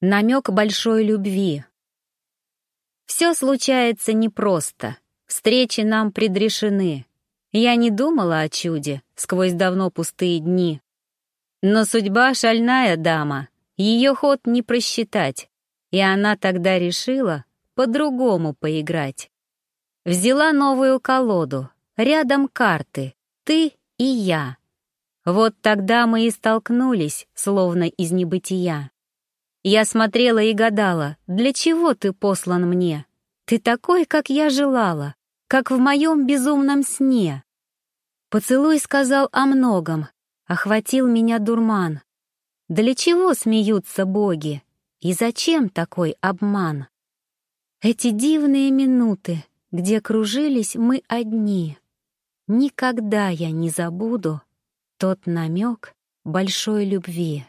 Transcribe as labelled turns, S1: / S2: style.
S1: Намек большой любви. Все случается непросто. Встречи нам предрешены. Я не думала о чуде сквозь давно пустые дни. Но судьба шальная дама, ее ход не просчитать, и она тогда решила по-другому поиграть. Взяла новую колоду, рядом карты, ты и я. Вот тогда мы и столкнулись, словно из небытия. Я смотрела и гадала, для чего ты послан мне? Ты такой, как я желала, как в моем безумном сне. Поцелуй сказал о многом, охватил меня дурман. Для чего смеются боги? И зачем такой обман? Эти дивные минуты, где кружились мы одни. Никогда я не забуду тот намек большой любви.